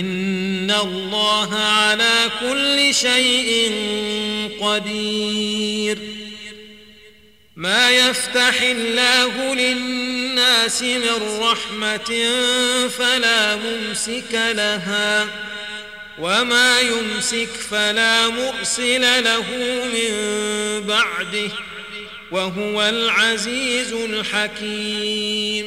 ان اللہ على كل شيء قدیر ما يفتح الله للناس من رحمة فلا ممسك لها وما يمسك فلا مرسل له من بعده وهو العزيز الحكيم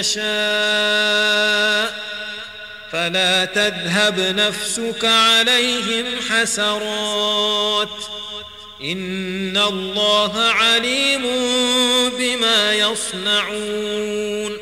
يشاء فلا تذهب نفسك عليهم حسرات إن الله عليم بما يصنعون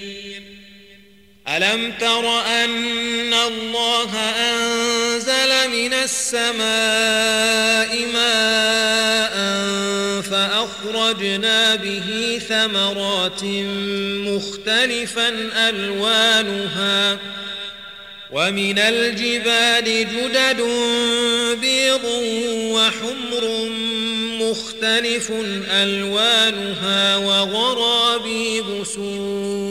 ألم تر أن الله أنزل من السماء ماء فأخرجنا به ثمرات مختلفا ألوانها ومن الجبال جدد بيض وحمر مختلف ألوانها وغرابي بسور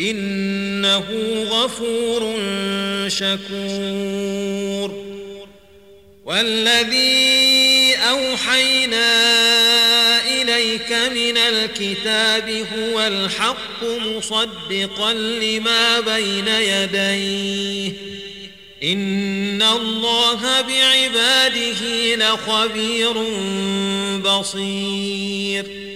إنه غفور شكور. والذي أوحينا إليك من الكتاب هو الحق مصدقا لما بين يديه. إن الله بعباده لخبير بصير.